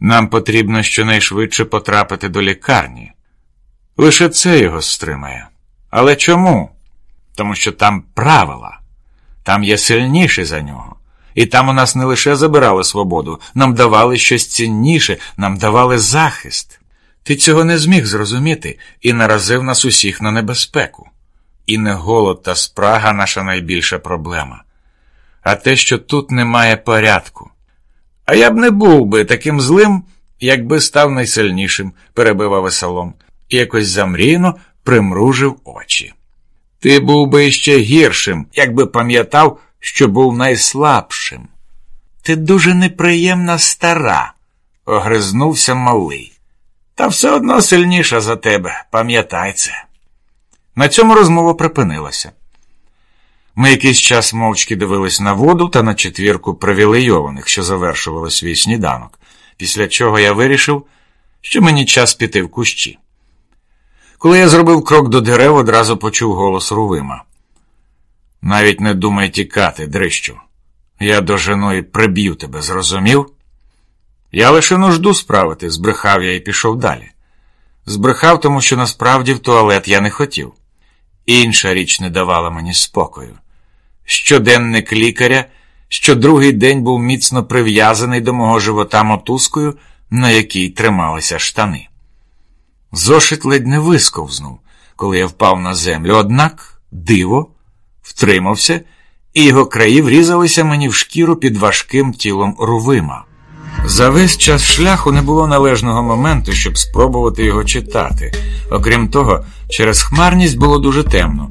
Нам потрібно щонайшвидше потрапити до лікарні. Лише це його стримає. Але чому? Тому що там правила, там є сильніші за нього. І там у нас не лише забирали свободу, нам давали щось цінніше, нам давали захист. Ти цього не зміг зрозуміти і наразив нас усіх на небезпеку. І не голод та спрага наша найбільша проблема, а те, що тут немає порядку. А я б не був би таким злим, якби став найсильнішим, перебив Авесолом, і якось замрійно примружив очі. Ти був би ще гіршим, якби пам'ятав, що був найслабшим. Ти дуже неприємна стара, огризнувся малий. Та все одно сильніша за тебе, пам'ятай це. На цьому розмова припинилася. Ми якийсь час мовчки дивились на воду та на четвірку привілейованих, що завершували свій сніданок, після чого я вирішив, що мені час піти в кущі. Коли я зробив крок до дерев, одразу почув голос Рувима. Навіть не думай тікати, дрищу. Я дожену і приб'ю тебе, зрозумів? Я лише нужду справити, збрехав я і пішов далі. Збрехав, тому що насправді в туалет я не хотів. Інша річ не давала мені спокою. Щоденник лікаря, що другий день був міцно прив'язаний до мого живота мотузкою, на якій трималися штани. Зошит ледь не висковзнув, коли я впав на землю, однак диво втримався, і його краї врізалися мені в шкіру під важким тілом рувима. За весь час шляху не було належного моменту, щоб спробувати його читати. Окрім того, через хмарність було дуже темно,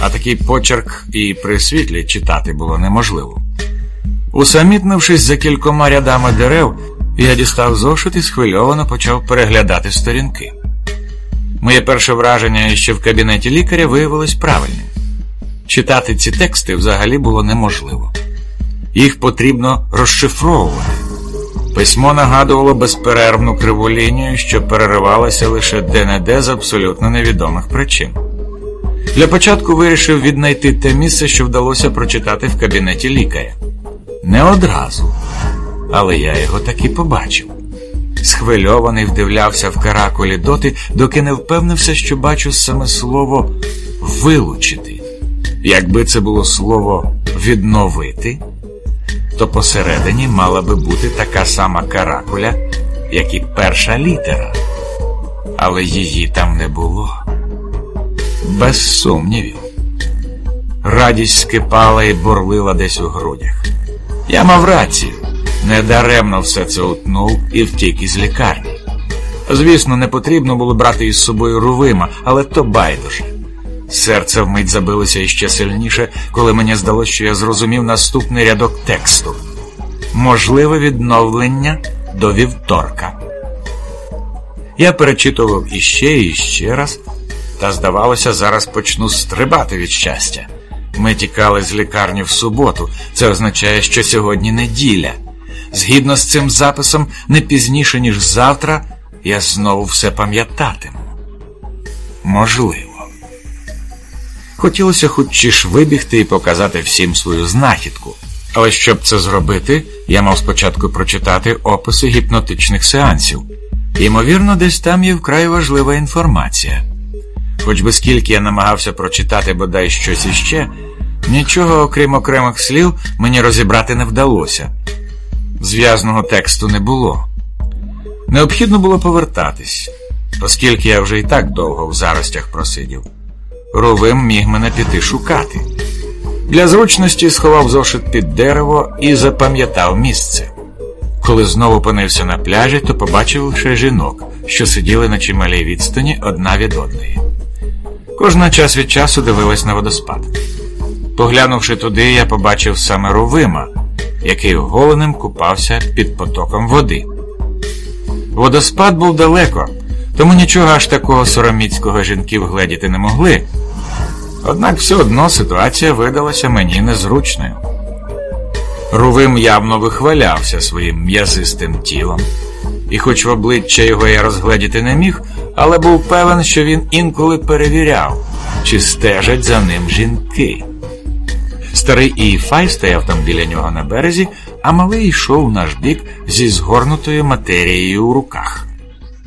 а такий почерк і при світлі читати було неможливо. Усамітнившись за кількома рядами дерев, я дістав зошит і схвильовано почав переглядати сторінки. Моє перше враження ще в кабінеті лікаря виявилось правильним. Читати ці тексти взагалі було неможливо. Їх потрібно розшифровувати. Письмо нагадувало безперервну криву лінію, що переривалася лише де-не-де з абсолютно невідомих причин. Для початку вирішив віднайти те місце, що вдалося прочитати в кабінеті лікаря. Не одразу, але я його таки побачив. Схвильований вдивлявся в каракулі доти, доки не впевнився, що бачу саме слово вилучити. Якби це було слово відновити, то посередині мала би бути така сама каракуля, як і перша літера. Але її там не було. Без сумнівів. Радість скипала і бурлила десь у грудях. Я мав рацію, недаремно все це утнув і втік із лікарні. Звісно, не потрібно було брати із собою рувима, але то байдуже. Серце вмить забилося іще сильніше, коли мені здалося, що я зрозумів наступний рядок тексту можливе відновлення до вівторка. Я перечитував іще і ще раз, та, здавалося, зараз почну стрибати від щастя. Ми тікали з лікарні в суботу, це означає, що сьогодні неділя. Згідно з цим записом, не пізніше, ніж завтра, я знову все пам'ятатиму. Можливо. Хотілося хоч ж вибігти і показати всім свою знахідку. Але щоб це зробити, я мав спочатку прочитати описи гіпнотичних сеансів. Ймовірно, десь там є вкрай важлива інформація. Хоч би скільки я намагався прочитати бодай щось іще, нічого, окрім окремих слів, мені розібрати не вдалося. Зв'язного тексту не було. Необхідно було повертатись, оскільки я вже і так довго в заростях просидів. Ровим міг мене піти шукати. Для зручності сховав зошит під дерево і запам'ятав місце. Коли знову опинився на пляжі, то побачив лише жінок, що сиділи на чималій відстані одна від одної. Кожна час від часу дивилась на водоспад. Поглянувши туди, я побачив саме Ровима, який оголеним купався під потоком води. Водоспад був далеко, тому нічого аж такого сороміцького жінки вгледіти не могли. Однак все одно ситуація видалася мені незручною. Рувим явно вихвалявся своїм м'язистим тілом, і, хоч в обличчя його я розгледіти не міг, але був певен, що він інколи перевіряв, чи стежать за ним жінки. Старий Іфай стояв там біля нього на березі, а малий йшов наш бік зі згорнутою матерією у руках.